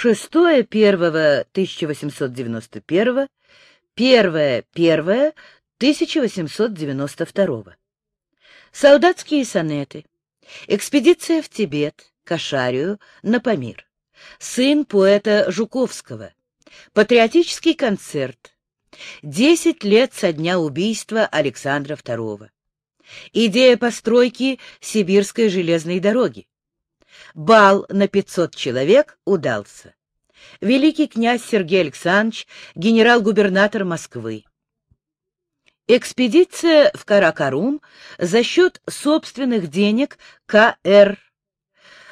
6 первого 1891, 1 первое 1892. Солдатские сонеты. Экспедиция в Тибет, Кашарию, на Памир. Сын поэта Жуковского. Патриотический концерт. Десять лет со дня убийства Александра II. Идея постройки Сибирской железной дороги. Бал на 500 человек удался. Великий князь Сергей Александрович, генерал-губернатор Москвы. Экспедиция в Каракарум за счет собственных денег КР.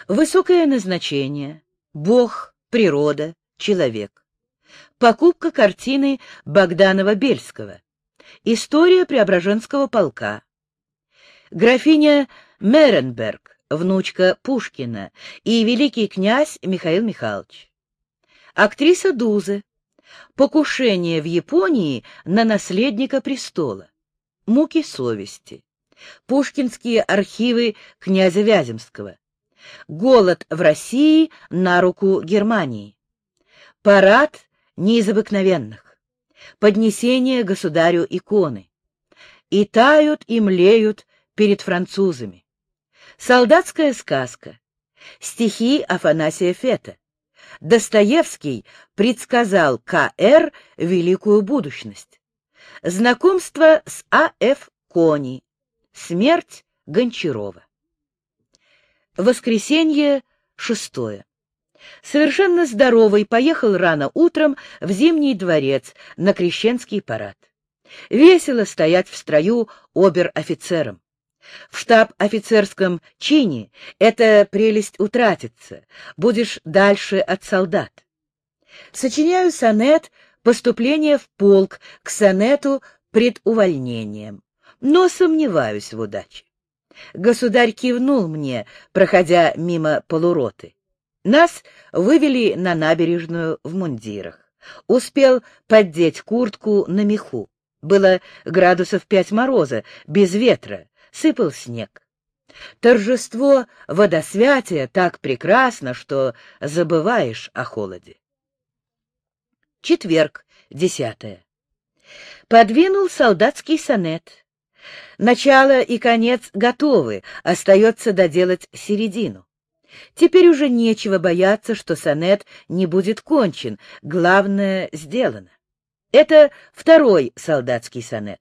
Высокое назначение. Бог, природа, человек. Покупка картины Богданова-Бельского. История Преображенского полка. Графиня Меренберг внучка Пушкина, и великий князь Михаил Михайлович. Актриса Дузы. Покушение в Японии на наследника престола. Муки совести. Пушкинские архивы князя Вяземского. Голод в России на руку Германии. Парад не из обыкновенных. Поднесение государю иконы. И тают, и млеют перед французами. Солдатская сказка. Стихи Афанасия Фета. Достоевский предсказал К.Р. великую будущность. Знакомство с А.Ф. Кони. Смерть Гончарова. Воскресенье шестое. Совершенно здоровый поехал рано утром в Зимний дворец на крещенский парад. Весело стоять в строю обер-офицером. В штаб-офицерском чине эта прелесть утратится, будешь дальше от солдат. Сочиняю сонет «Поступление в полк» к сонету пред увольнением, но сомневаюсь в удаче. Государь кивнул мне, проходя мимо полуроты. Нас вывели на набережную в мундирах. Успел поддеть куртку на меху. Было градусов пять мороза, без ветра, сыпал снег. Торжество водосвятия так прекрасно, что забываешь о холоде. Четверг, десятое. Подвинул солдатский сонет. Начало и конец готовы, остается доделать середину. Теперь уже нечего бояться, что сонет не будет кончен, главное сделано. Это второй солдатский сонет.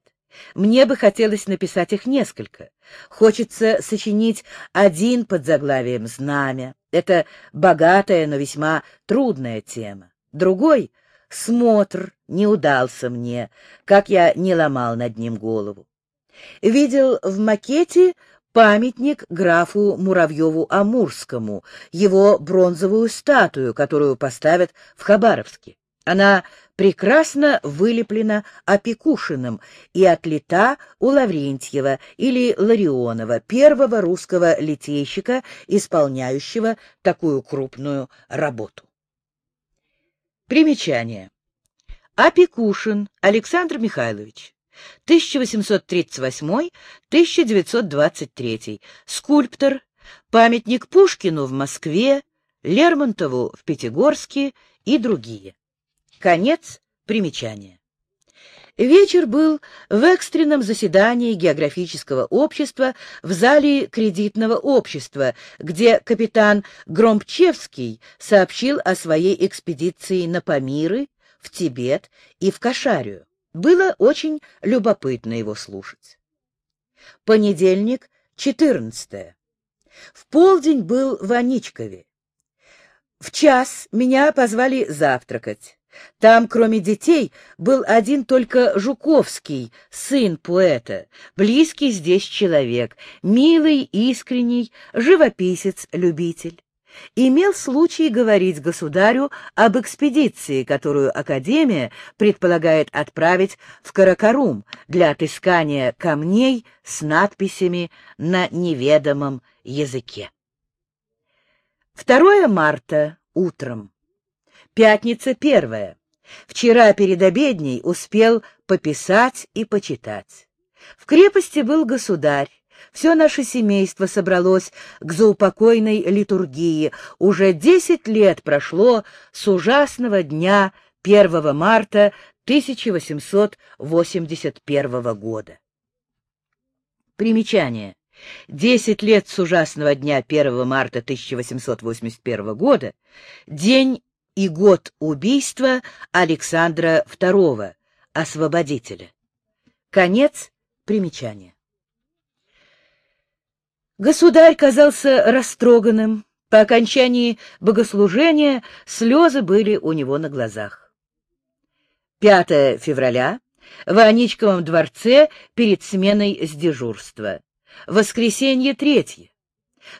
Мне бы хотелось написать их несколько. Хочется сочинить один под заглавием «Знамя». Это богатая, но весьма трудная тема. Другой — «Смотр» не удался мне, как я не ломал над ним голову. Видел в макете памятник графу Муравьеву-Амурскому, его бронзовую статую, которую поставят в Хабаровске. Она прекрасно вылеплена Опекушиным и отлита у Лаврентьева или Ларионова, первого русского литейщика, исполняющего такую крупную работу. Примечание. Опекушин Александр Михайлович, 1838-1923, скульптор, памятник Пушкину в Москве, Лермонтову в Пятигорске и другие. Конец примечания. Вечер был в экстренном заседании географического общества в зале кредитного общества, где капитан Громчевский сообщил о своей экспедиции на Памиры, в Тибет и в Кашарию. Было очень любопытно его слушать. Понедельник, 14. В полдень был в Аничкове. В час меня позвали завтракать. Там, кроме детей, был один только Жуковский, сын поэта, близкий здесь человек, милый, искренний, живописец-любитель. Имел случай говорить государю об экспедиции, которую Академия предполагает отправить в Каракарум для отыскания камней с надписями на неведомом языке. 2 марта утром. Пятница первая. Вчера перед обедней успел пописать и почитать. В крепости был государь, Все наше семейство собралось к заупокойной литургии. Уже десять лет прошло с ужасного дня 1 марта 1881 года. Примечание. Десять лет с ужасного дня 1 марта 1881 года, день и год убийства Александра II, освободителя. Конец примечания. Государь казался растроганным. По окончании богослужения слезы были у него на глазах. 5 февраля в Аничковом дворце перед сменой с дежурства. Воскресенье третье.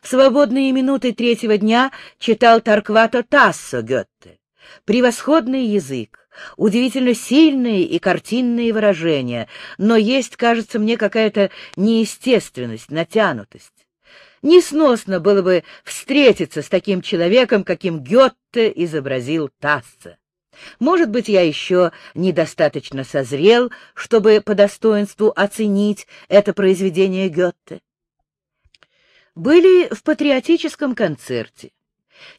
Свободные минуты третьего дня читал Тарквато Тассо Гетте. Превосходный язык, удивительно сильные и картинные выражения, но есть, кажется мне, какая-то неестественность, натянутость. Несносно было бы встретиться с таким человеком, каким Гетте изобразил Тасса. Может быть, я еще недостаточно созрел, чтобы по достоинству оценить это произведение Гетте. Были в патриотическом концерте.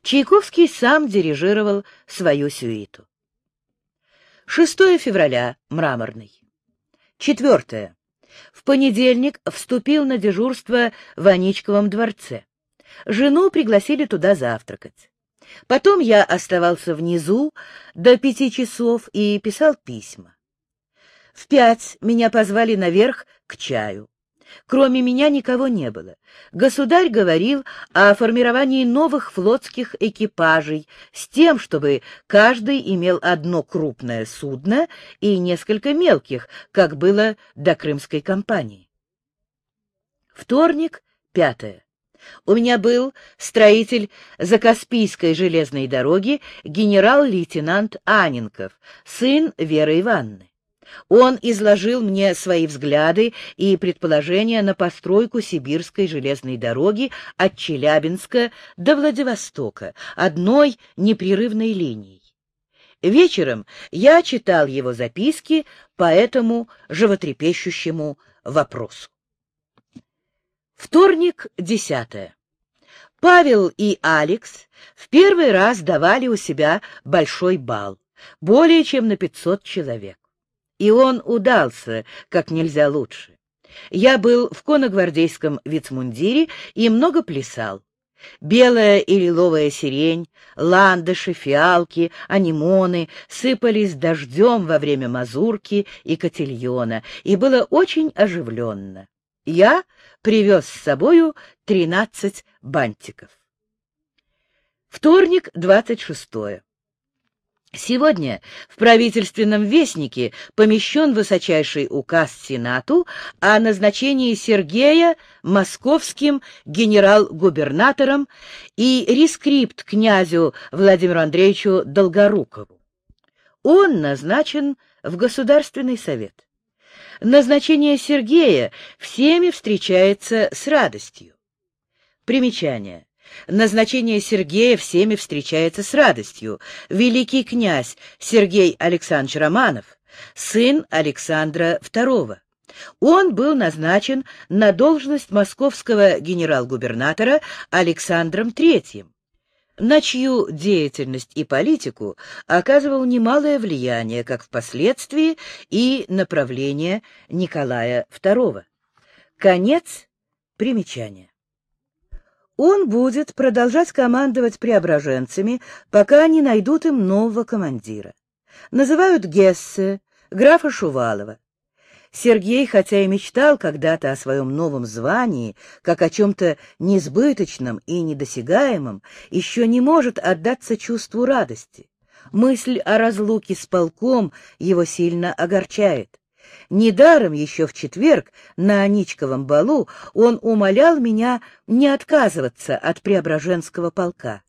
Чайковский сам дирижировал свою сюиту. 6 февраля, мраморный. 4. В понедельник вступил на дежурство в Аничковом дворце. Жену пригласили туда завтракать. Потом я оставался внизу до пяти часов и писал письма. В пять меня позвали наверх к чаю. Кроме меня никого не было. Государь говорил о формировании новых флотских экипажей с тем, чтобы каждый имел одно крупное судно и несколько мелких, как было до Крымской кампании. Вторник, пятое. У меня был строитель Закаспийской железной дороги генерал-лейтенант Анинков, сын Веры Ивановны. Он изложил мне свои взгляды и предположения на постройку сибирской железной дороги от Челябинска до Владивостока, одной непрерывной линией. Вечером я читал его записки по этому животрепещущему вопросу. Вторник, десятое. Павел и Алекс в первый раз давали у себя большой бал, более чем на пятьсот человек. И он удался как нельзя лучше. Я был в конногвардейском вицмундире и много плясал. Белая и лиловая сирень, ландыши, фиалки, анимоны сыпались дождем во время мазурки и котельона, и было очень оживленно. Я привез с собою тринадцать бантиков. Вторник, двадцать шестое. Сегодня в правительственном вестнике помещен высочайший указ Сенату о назначении Сергея московским генерал-губернатором и рескрипт князю Владимиру Андреевичу Долгорукову. Он назначен в Государственный совет назначение Сергея всеми встречается с радостью. Примечание. Назначение Сергея всеми встречается с радостью. Великий князь Сергей Александрович Романов, сын Александра II. Он был назначен на должность московского генерал-губернатора Александром III на чью деятельность и политику оказывал немалое влияние как впоследствии и направление Николая II. Конец примечания. Он будет продолжать командовать преображенцами, пока не найдут им нового командира. Называют Гессе, графа Шувалова. Сергей, хотя и мечтал когда-то о своем новом звании, как о чем-то несбыточном и недосягаемом, еще не может отдаться чувству радости. Мысль о разлуке с полком его сильно огорчает. Недаром еще в четверг на Аничковом балу он умолял меня не отказываться от Преображенского полка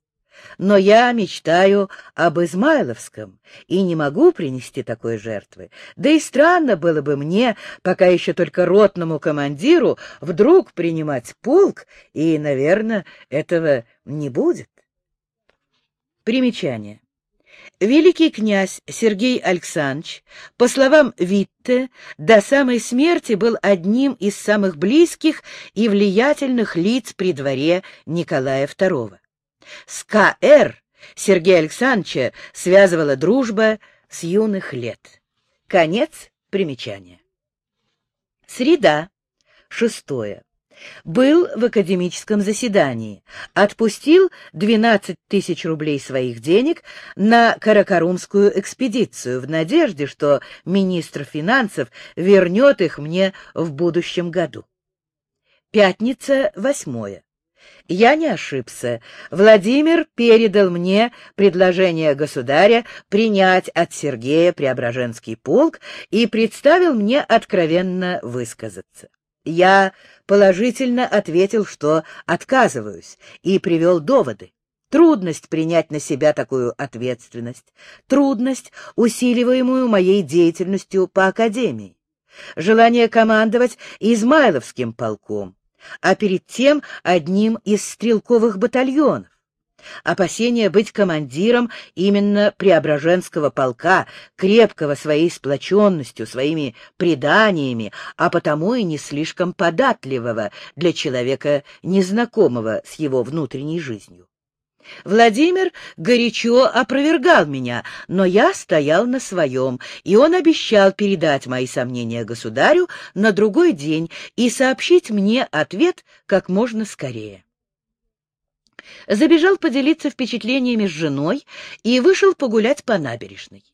но я мечтаю об Измайловском и не могу принести такой жертвы. Да и странно было бы мне, пока еще только ротному командиру, вдруг принимать полк, и, наверное, этого не будет. Примечание. Великий князь Сергей Александрович, по словам Витте, до самой смерти был одним из самых близких и влиятельных лиц при дворе Николая II. С К.Р. Сергея Александровича связывала дружба с юных лет. Конец примечания. Среда. Шестое был в академическом заседании, отпустил 12 тысяч рублей своих денег на Каракарумскую экспедицию в надежде, что министр финансов вернет их мне в будущем году. Пятница, восьмое. Я не ошибся. Владимир передал мне предложение государя принять от Сергея Преображенский полк и представил мне откровенно высказаться. Я положительно ответил, что отказываюсь, и привел доводы. Трудность принять на себя такую ответственность, трудность, усиливаемую моей деятельностью по Академии, желание командовать Измайловским полком, а перед тем одним из стрелковых батальонов, Опасение быть командиром именно Преображенского полка, крепкого своей сплоченностью, своими преданиями, а потому и не слишком податливого для человека, незнакомого с его внутренней жизнью. Владимир горячо опровергал меня, но я стоял на своем, и он обещал передать мои сомнения государю на другой день и сообщить мне ответ как можно скорее забежал поделиться впечатлениями с женой и вышел погулять по набережной.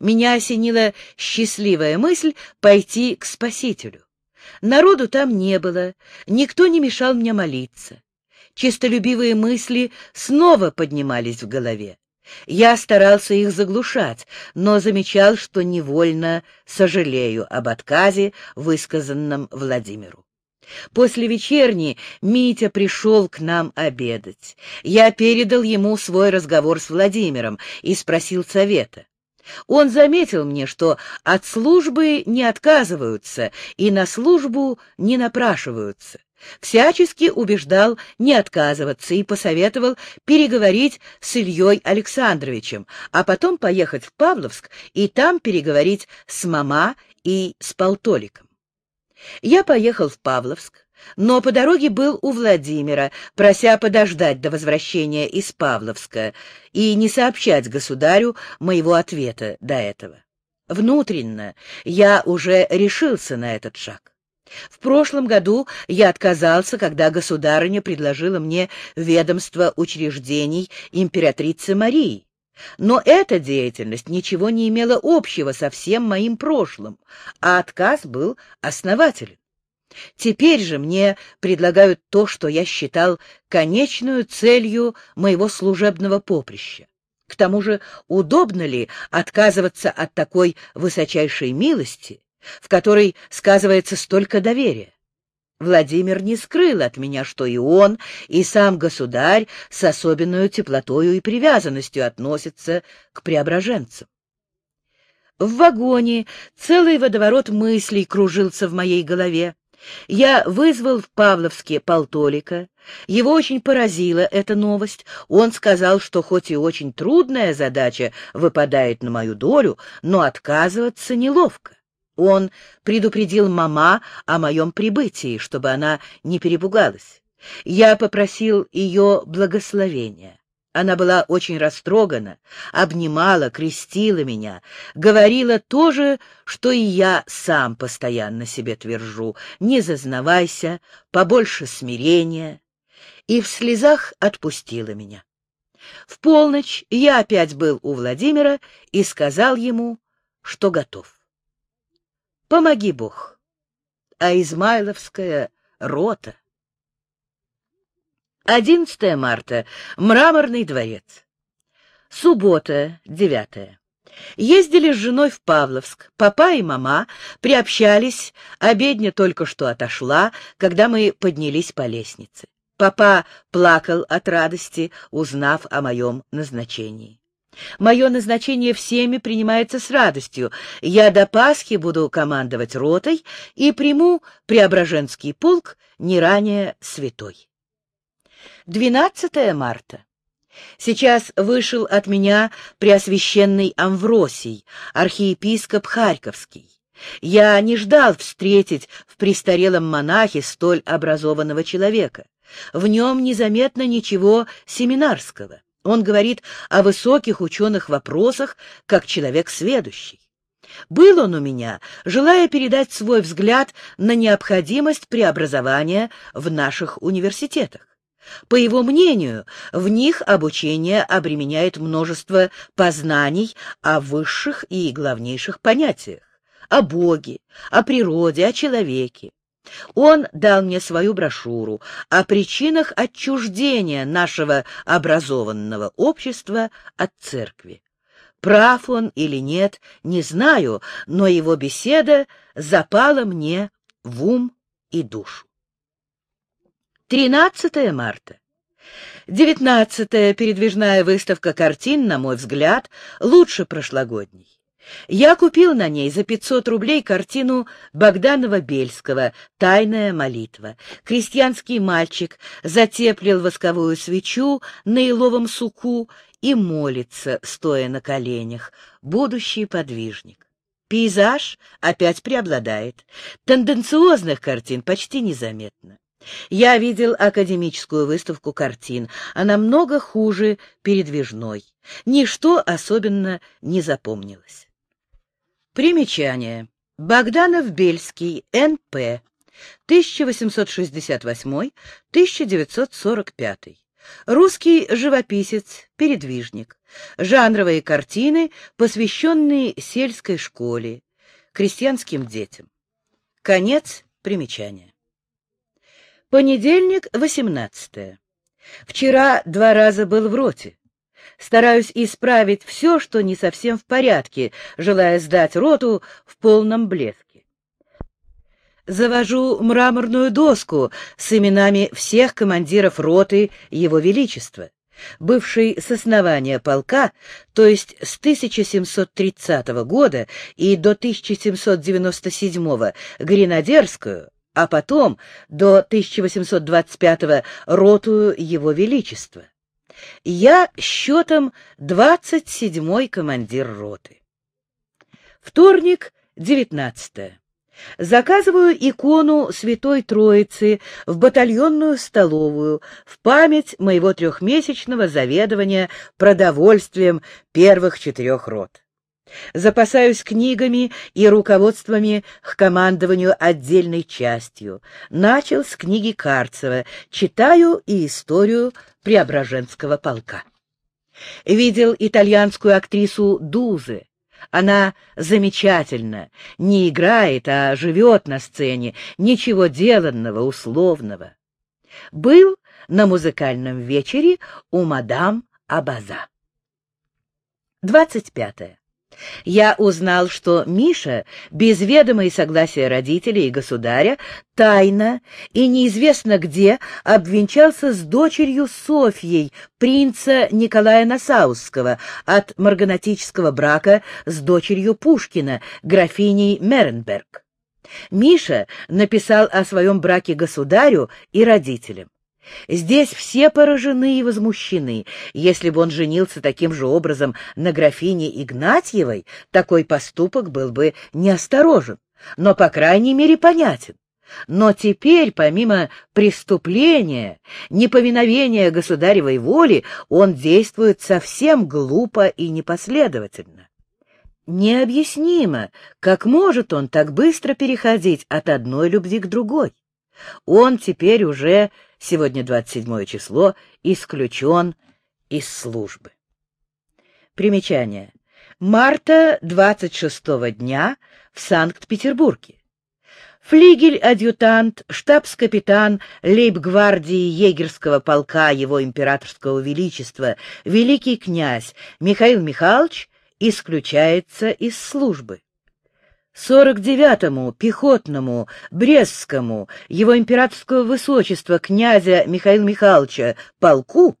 Меня осенила счастливая мысль пойти к Спасителю. Народу там не было, никто не мешал мне молиться. Чистолюбивые мысли снова поднимались в голове. Я старался их заглушать, но замечал, что невольно сожалею об отказе, высказанном Владимиру. После вечерни Митя пришел к нам обедать. Я передал ему свой разговор с Владимиром и спросил совета. Он заметил мне, что от службы не отказываются и на службу не напрашиваются. Всячески убеждал не отказываться и посоветовал переговорить с Ильей Александровичем, а потом поехать в Павловск и там переговорить с мама и с Полтоликом. Я поехал в Павловск, но по дороге был у Владимира, прося подождать до возвращения из Павловска и не сообщать государю моего ответа до этого. Внутренно я уже решился на этот шаг. В прошлом году я отказался, когда государыня предложила мне ведомство учреждений императрицы Марии. Но эта деятельность ничего не имела общего со всем моим прошлым, а отказ был основателен. Теперь же мне предлагают то, что я считал конечную целью моего служебного поприща. К тому же удобно ли отказываться от такой высочайшей милости, в которой сказывается столько доверия? Владимир не скрыл от меня, что и он, и сам государь с особенной теплотою и привязанностью относятся к преображенцам. В вагоне целый водоворот мыслей кружился в моей голове. Я вызвал в Павловске Полтолика. Его очень поразила эта новость. Он сказал, что хоть и очень трудная задача выпадает на мою долю, но отказываться неловко. Он предупредил мама о моем прибытии, чтобы она не перепугалась. Я попросил ее благословения. Она была очень растрогана, обнимала, крестила меня, говорила то же, что и я сам постоянно себе твержу. Не зазнавайся, побольше смирения. И в слезах отпустила меня. В полночь я опять был у Владимира и сказал ему, что готов. Помоги Бог. А Измайловская рота. 11 марта. Мраморный дворец. Суббота, 9. Ездили с женой в Павловск. Папа и мама приобщались, обедня только что отошла, когда мы поднялись по лестнице. Папа плакал от радости, узнав о моем назначении. Мое назначение всеми принимается с радостью. Я до Пасхи буду командовать ротой и приму Преображенский полк не ранее святой. 12 марта. Сейчас вышел от меня Преосвященный Амвросий, архиепископ Харьковский. Я не ждал встретить в престарелом монахе столь образованного человека. В нем незаметно ничего семинарского. Он говорит о высоких ученых вопросах, как человек сведущий. Был он у меня, желая передать свой взгляд на необходимость преобразования в наших университетах. По его мнению, в них обучение обременяет множество познаний о высших и главнейших понятиях, о Боге, о природе, о человеке. Он дал мне свою брошюру о причинах отчуждения нашего образованного общества от церкви. Прав он или нет, не знаю, но его беседа запала мне в ум и душу. 13 марта. Девятнадцатая передвижная выставка картин, на мой взгляд, лучше прошлогодней. Я купил на ней за 500 рублей картину Богданова-Бельского «Тайная молитва». Крестьянский мальчик затеплил восковую свечу на иловом суку и молится, стоя на коленях, будущий подвижник. Пейзаж опять преобладает. Тенденциозных картин почти незаметно. Я видел академическую выставку картин. Она много хуже передвижной. Ничто особенно не запомнилось. Примечание. Богданов-Бельский, Н.П. 1868-1945. Русский живописец, передвижник. Жанровые картины, посвященные сельской школе, крестьянским детям. Конец примечания. Понедельник, 18. Вчера два раза был в роте. Стараюсь исправить все, что не совсем в порядке, желая сдать роту в полном блеске. Завожу мраморную доску с именами всех командиров роты Его Величества. Бывший с основания полка, то есть с 1730 года и до 1797 гренадерскую, а потом до 1825 ротую Его Величества. Я счетом 27-й командир роты. Вторник, 19 Заказываю икону Святой Троицы в батальонную столовую в память моего трехмесячного заведования продовольствием первых четырех рот. Запасаюсь книгами и руководствами к командованию отдельной частью. Начал с книги Карцева, читаю и историю Преображенского полка. Видел итальянскую актрису Дузе. Она замечательна, не играет, а живет на сцене, ничего деланного, условного. Был на музыкальном вечере у мадам Абаза. Двадцать пятое. Я узнал, что Миша, без ведома и согласия родителей и государя, тайно и неизвестно где обвенчался с дочерью Софьей, принца Николая Насаусского, от марганатического брака с дочерью Пушкина, графиней Меренберг. Миша написал о своем браке государю и родителям. Здесь все поражены и возмущены. Если бы он женился таким же образом на графине Игнатьевой, такой поступок был бы неосторожен, но, по крайней мере, понятен. Но теперь, помимо преступления, неповиновения государевой воли, он действует совсем глупо и непоследовательно. Необъяснимо, как может он так быстро переходить от одной любви к другой. Он теперь уже сегодня 27 число, исключен из службы. Примечание. Марта 26 дня в Санкт-Петербурге. Флигель-адъютант, штабс-капитан лейб-гвардии егерского полка его императорского величества, великий князь Михаил Михайлович исключается из службы. 49-му пехотному Брестскому его императорского высочества князя Михаила Михайловича полку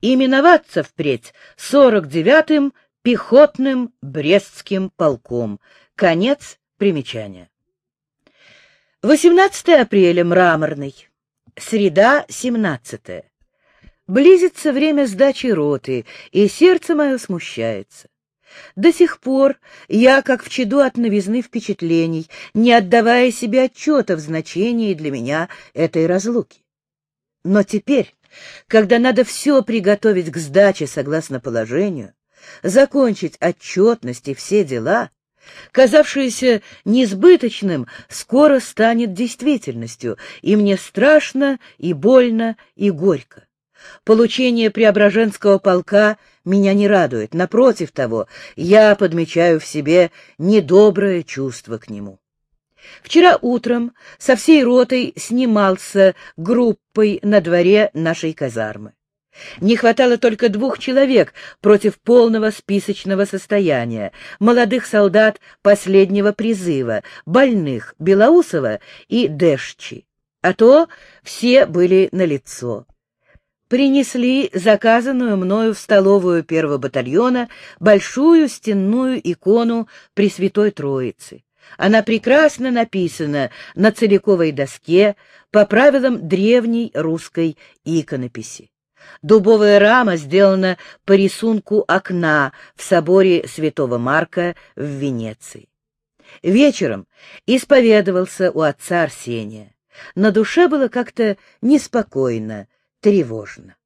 именоваться впредь 49-м пехотным Брестским полком. Конец примечания. 18 апреля, мраморный. Среда, 17. Близится время сдачи роты, и сердце мое смущается. До сих пор я, как в чаду от новизны впечатлений, не отдавая себе отчета в значении для меня этой разлуки. Но теперь, когда надо все приготовить к сдаче согласно положению, закончить отчетность и все дела, казавшееся несбыточным, скоро станет действительностью, и мне страшно, и больно, и горько. Получение Преображенского полка меня не радует. Напротив того, я подмечаю в себе недоброе чувство к нему. Вчера утром со всей ротой снимался группой на дворе нашей казармы. Не хватало только двух человек против полного списочного состояния, молодых солдат последнего призыва, больных Белоусова и Дэшчи. А то все были на лицо принесли заказанную мною в столовую первого батальона большую стенную икону Пресвятой Троицы. Она прекрасно написана на целиковой доске по правилам древней русской иконописи. Дубовая рама сделана по рисунку окна в соборе Святого Марка в Венеции. Вечером исповедовался у отца Арсения. На душе было как-то неспокойно, тревожно.